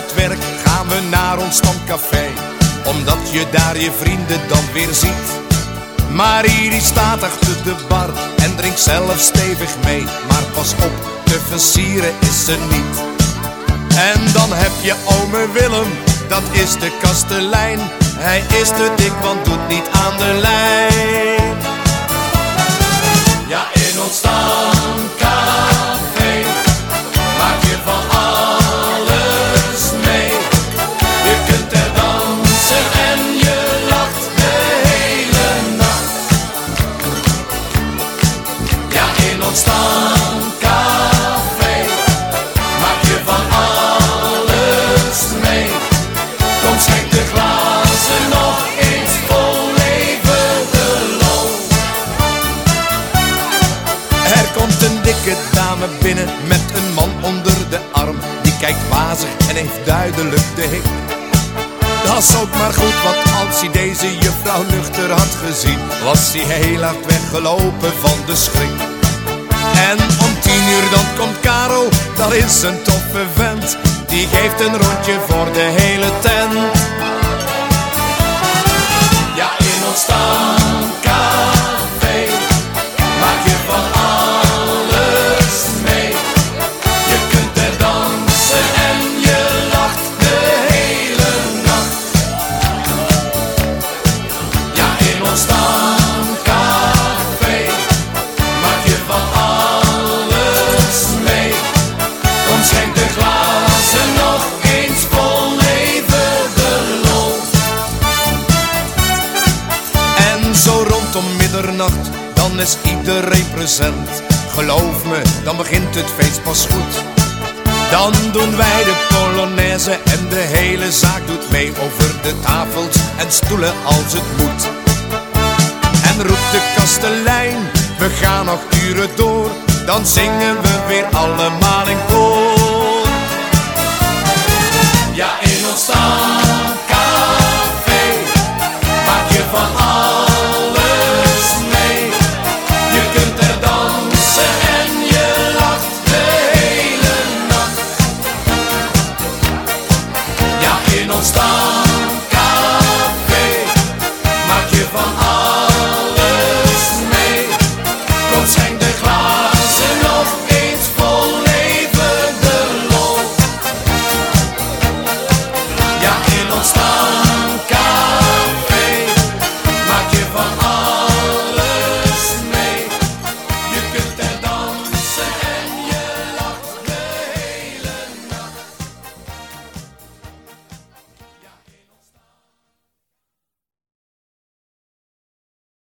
het werk gaan we naar ons stamcafé. Omdat je daar je vrienden dan weer ziet. Maar die staat achter de bar en drinkt zelf stevig mee. Maar pas op, te versieren is ze niet. En dan heb je ome Willem, dat is de kastelein. Hij is te dik, want doet niet aan de lijn. Schenk de glazen nog eens vol levende loon. Er komt een dikke dame binnen met een man onder de arm. Die kijkt wazig en heeft duidelijk de hik. Dat is ook maar goed, want als hij deze juffrouw nuchter had gezien, was hij heel hard weggelopen van de schrik. En om tien uur dan komt Karel, dat is een. Die geeft een rondje voor de hele tent. Dan is iedereen present. Geloof me, dan begint het feest pas goed. Dan doen wij de polonaise en de hele zaak doet mee over de tafels en stoelen als het moet. En roept de kastelein, we gaan nog uren door, dan zingen we weer allemaal. stop.